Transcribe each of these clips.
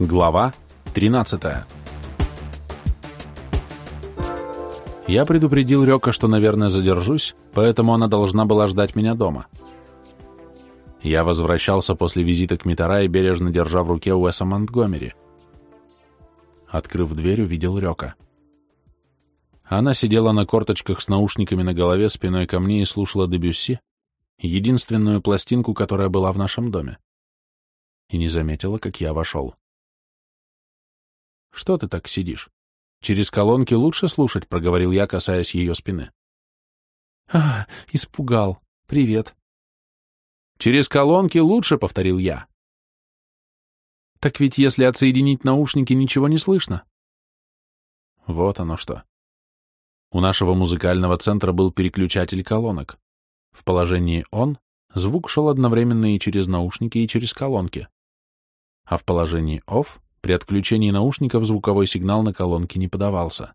Глава 13 Я предупредил Рёка, что, наверное, задержусь, поэтому она должна была ждать меня дома. Я возвращался после визита к Митара и бережно держа в руке Уэса Монтгомери. Открыв дверь, увидел Рёка. Она сидела на корточках с наушниками на голове спиной ко мне и слушала Дебюсси, единственную пластинку, которая была в нашем доме. И не заметила, как я вошел. «Что ты так сидишь? Через колонки лучше слушать», — проговорил я, касаясь ее спины. «А, испугал. Привет». «Через колонки лучше», — повторил я. «Так ведь если отсоединить наушники, ничего не слышно». Вот оно что. У нашего музыкального центра был переключатель колонок. В положении «он» звук шел одновременно и через наушники, и через колонки. А в положении «off» при отключении наушников звуковой сигнал на колонке не подавался.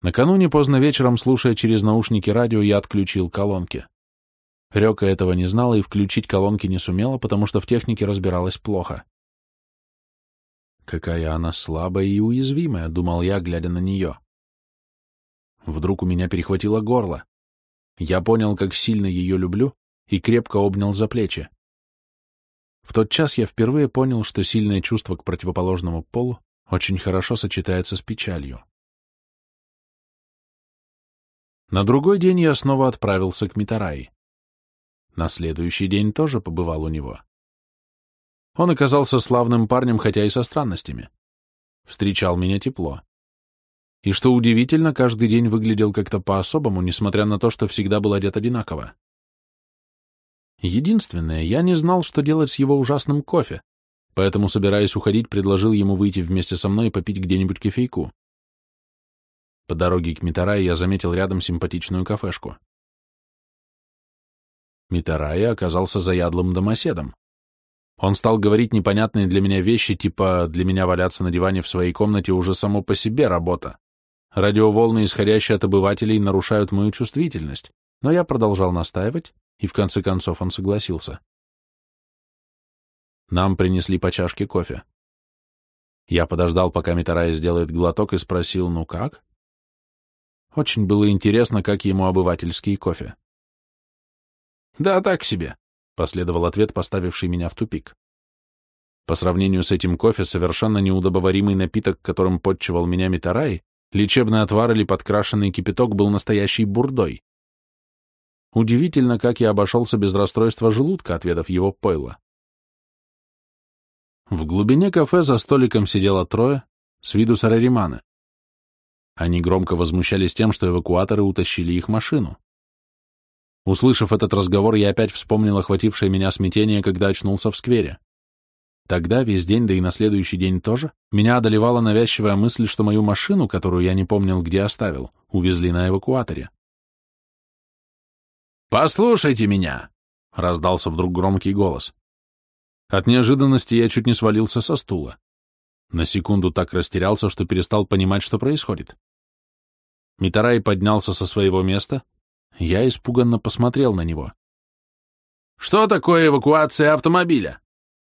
Накануне поздно вечером, слушая через наушники радио, я отключил колонки. Рёка этого не знала и включить колонки не сумела, потому что в технике разбиралась плохо. Какая она слабая и уязвимая, думал я, глядя на нее. Вдруг у меня перехватило горло. Я понял, как сильно ее люблю, и крепко обнял за плечи. В тот час я впервые понял, что сильное чувство к противоположному полу очень хорошо сочетается с печалью. На другой день я снова отправился к Митараи. На следующий день тоже побывал у него. Он оказался славным парнем, хотя и со странностями. Встречал меня тепло. И что удивительно, каждый день выглядел как-то по-особому, несмотря на то, что всегда был одет одинаково. Единственное, я не знал, что делать с его ужасным кофе, поэтому, собираясь уходить, предложил ему выйти вместе со мной и попить где-нибудь кофейку. По дороге к Митарае я заметил рядом симпатичную кафешку. Митарая оказался заядлым домоседом. Он стал говорить непонятные для меня вещи, типа «для меня валяться на диване в своей комнате уже само по себе работа». Радиоволны, исходящие от обывателей, нарушают мою чувствительность, но я продолжал настаивать, и в конце концов он согласился. Нам принесли по чашке кофе. Я подождал, пока Митарай сделает глоток, и спросил, ну как? Очень было интересно, как ему обывательский кофе. «Да так себе», последовал ответ, поставивший меня в тупик. По сравнению с этим кофе, совершенно неудобоваримый напиток, которым подчевал меня Митарай, лечебный отвар или подкрашенный кипяток был настоящей бурдой. Удивительно, как я обошелся без расстройства желудка, отведав его пойло. В глубине кафе за столиком сидело трое, с виду сарариманы. Они громко возмущались тем, что эвакуаторы утащили их машину. Услышав этот разговор, я опять вспомнил охватившее меня смятение, когда очнулся в сквере. Тогда, весь день, да и на следующий день тоже, меня одолевала навязчивая мысль, что мою машину, которую я не помнил, где оставил, увезли на эвакуаторе. «Послушайте меня!» — раздался вдруг громкий голос. От неожиданности я чуть не свалился со стула. На секунду так растерялся, что перестал понимать, что происходит. Митарай поднялся со своего места, я испуганно посмотрел на него. Что такое эвакуация автомобиля?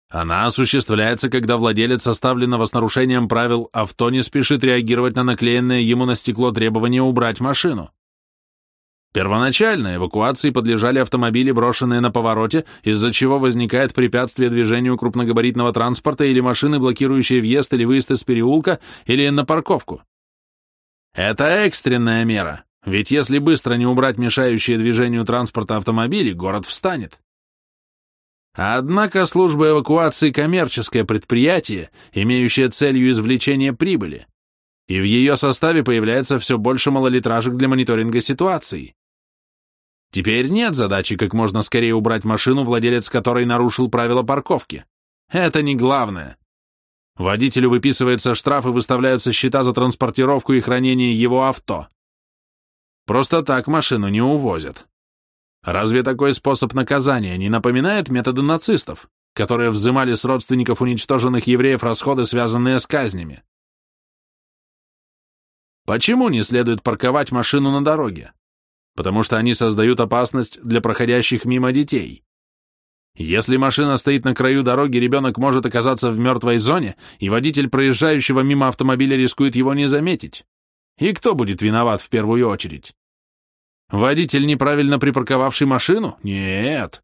Она осуществляется, когда владелец оставленного с нарушением правил авто не спешит реагировать на наклеенное ему на стекло требование убрать машину. Первоначально эвакуации подлежали автомобили, брошенные на повороте, из-за чего возникает препятствие движению крупногабаритного транспорта или машины, блокирующие въезд или выезд из переулка или на парковку. Это экстренная мера, ведь если быстро не убрать мешающие движению транспорта автомобили, город встанет. Однако служба эвакуации – коммерческое предприятие, имеющее целью извлечения прибыли, и в ее составе появляется все больше малолитражек для мониторинга ситуации. Теперь нет задачи как можно скорее убрать машину, владелец которой нарушил правила парковки. Это не главное. Водителю выписывается штраф и выставляются счета за транспортировку и хранение его авто. Просто так машину не увозят. Разве такой способ наказания не напоминает методы нацистов, которые взимали с родственников уничтоженных евреев расходы, связанные с казнями? Почему не следует парковать машину на дороге? Потому что они создают опасность для проходящих мимо детей. Если машина стоит на краю дороги, ребенок может оказаться в мертвой зоне, и водитель проезжающего мимо автомобиля рискует его не заметить. И кто будет виноват в первую очередь? Водитель, неправильно припарковавший машину? Нет.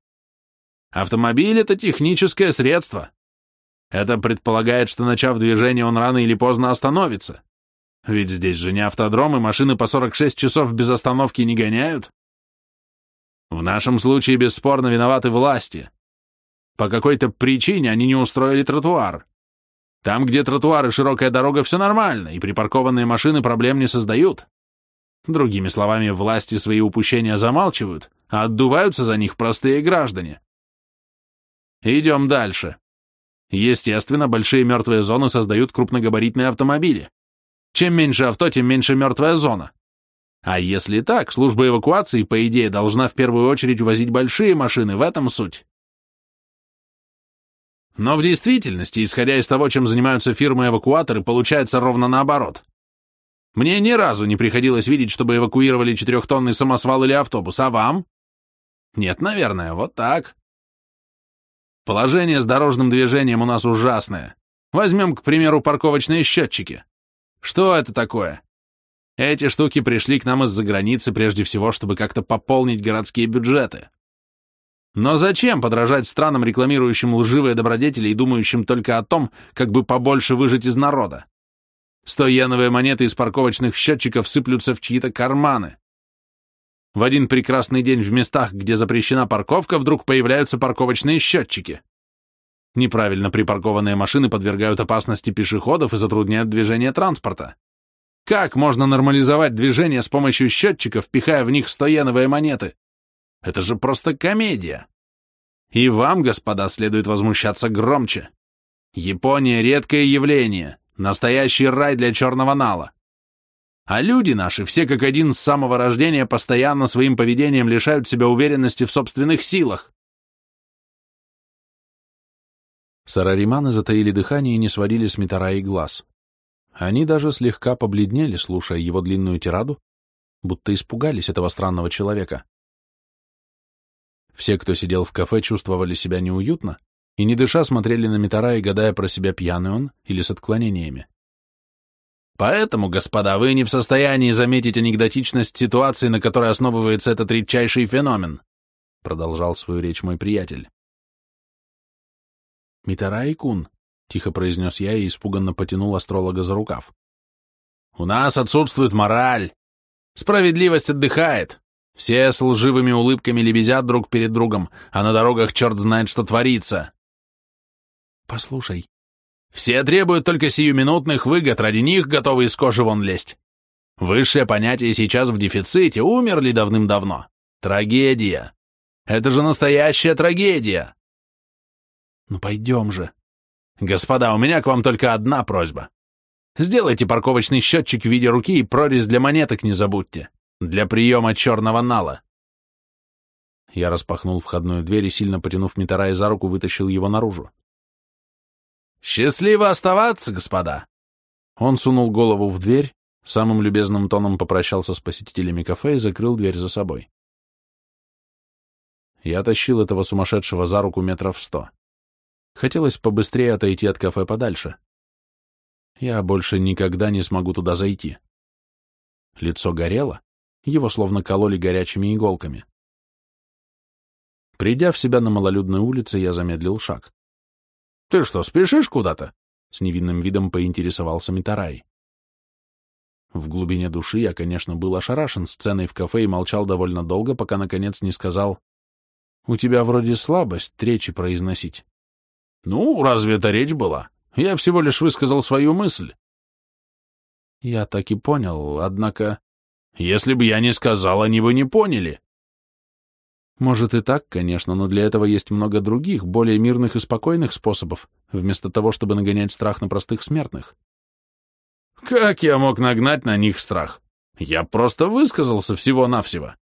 Автомобиль — это техническое средство. Это предполагает, что, начав движение, он рано или поздно остановится. Ведь здесь же не автодром, и машины по 46 часов без остановки не гоняют. В нашем случае бесспорно виноваты власти. По какой-то причине они не устроили тротуар. Там, где тротуар и широкая дорога, все нормально, и припаркованные машины проблем не создают. Другими словами, власти свои упущения замалчивают, а отдуваются за них простые граждане. Идем дальше. Естественно, большие мертвые зоны создают крупногабаритные автомобили. Чем меньше авто, тем меньше мертвая зона. А если так, служба эвакуации, по идее, должна в первую очередь увозить большие машины, в этом суть. Но в действительности, исходя из того, чем занимаются фирмы-эвакуаторы, получается ровно наоборот. Мне ни разу не приходилось видеть, чтобы эвакуировали четырехтонный самосвал или автобус, а вам? Нет, наверное, вот так. Положение с дорожным движением у нас ужасное. Возьмем, к примеру, парковочные счетчики. Что это такое? Эти штуки пришли к нам из-за границы прежде всего, чтобы как-то пополнить городские бюджеты. Но зачем подражать странам, рекламирующим лживые добродетели и думающим только о том, как бы побольше выжить из народа? Сто йеновые монеты из парковочных счетчиков сыплются в чьи-то карманы. В один прекрасный день в местах, где запрещена парковка, вдруг появляются парковочные счетчики. Неправильно припаркованные машины подвергают опасности пешеходов и затрудняют движение транспорта. Как можно нормализовать движение с помощью счетчиков, пихая в них стояновые монеты? Это же просто комедия. И вам, господа, следует возмущаться громче. Япония — редкое явление, настоящий рай для черного нала. А люди наши, все как один с самого рождения, постоянно своим поведением лишают себя уверенности в собственных силах. Сарариманы затаили дыхание и не сводили с Митараи глаз. Они даже слегка побледнели, слушая его длинную тираду, будто испугались этого странного человека. Все, кто сидел в кафе, чувствовали себя неуютно и, не дыша, смотрели на Митараи, гадая про себя, пьяный он или с отклонениями. Поэтому, господа, вы не в состоянии заметить анекдотичность ситуации, на которой основывается этот редчайший феномен, продолжал свою речь мой приятель. Митарай-кун, тихо произнес я и испуганно потянул астролога за рукав. У нас отсутствует мораль. Справедливость отдыхает. Все с лживыми улыбками лебезят друг перед другом, а на дорогах черт знает, что творится. Послушай, все требуют только сиюминутных выгод, ради них готовы из кожи вон лезть. Высшее понятие сейчас в дефиците, умерли давным-давно. Трагедия. Это же настоящая трагедия. Ну пойдем же. Господа, у меня к вам только одна просьба. Сделайте парковочный счетчик в виде руки и прорезь для монеток не забудьте. Для приема черного нала. Я распахнул входную дверь и, сильно потянув Митарая за руку, вытащил его наружу. «Счастливо оставаться, господа!» Он сунул голову в дверь, самым любезным тоном попрощался с посетителями кафе и закрыл дверь за собой. Я тащил этого сумасшедшего за руку метров сто. Хотелось побыстрее отойти от кафе подальше. Я больше никогда не смогу туда зайти. Лицо горело, его словно кололи горячими иголками. Придя в себя на малолюдной улице, я замедлил шаг. «Ты что, спешишь куда-то?» — с невинным видом поинтересовался Митарай. В глубине души я, конечно, был ошарашен сценой в кафе и молчал довольно долго, пока, наконец, не сказал «У тебя вроде слабость речи произносить». «Ну, разве это речь была? Я всего лишь высказал свою мысль». «Я так и понял, однако...» «Если бы я не сказал, они бы не поняли». Может и так, конечно, но для этого есть много других, более мирных и спокойных способов, вместо того, чтобы нагонять страх на простых смертных. Как я мог нагнать на них страх? Я просто высказался всего-навсего.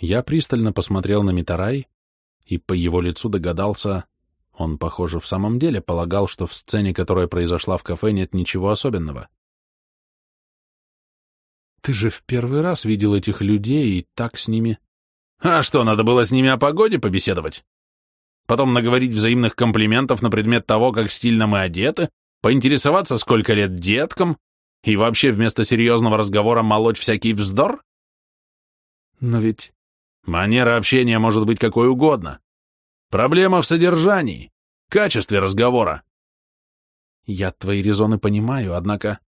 Я пристально посмотрел на Митарай и по его лицу догадался, он, похоже, в самом деле полагал, что в сцене, которая произошла в кафе, нет ничего особенного. Ты же в первый раз видел этих людей и так с ними... А что, надо было с ними о погоде побеседовать? Потом наговорить взаимных комплиментов на предмет того, как стильно мы одеты, поинтересоваться, сколько лет деткам, и вообще вместо серьезного разговора молоть всякий вздор? Но ведь... Манера общения может быть какой угодно. Проблема в содержании, качестве разговора. Я твои резоны понимаю, однако...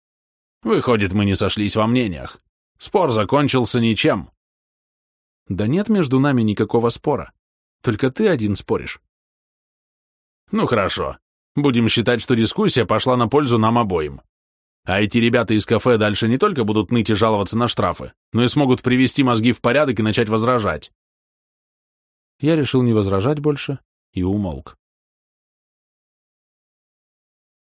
Выходит, мы не сошлись во мнениях. Спор закончился ничем. Да нет между нами никакого спора. Только ты один споришь. Ну хорошо. Будем считать, что дискуссия пошла на пользу нам обоим. А эти ребята из кафе дальше не только будут ныть и жаловаться на штрафы, но и смогут привести мозги в порядок и начать возражать. Я решил не возражать больше и умолк.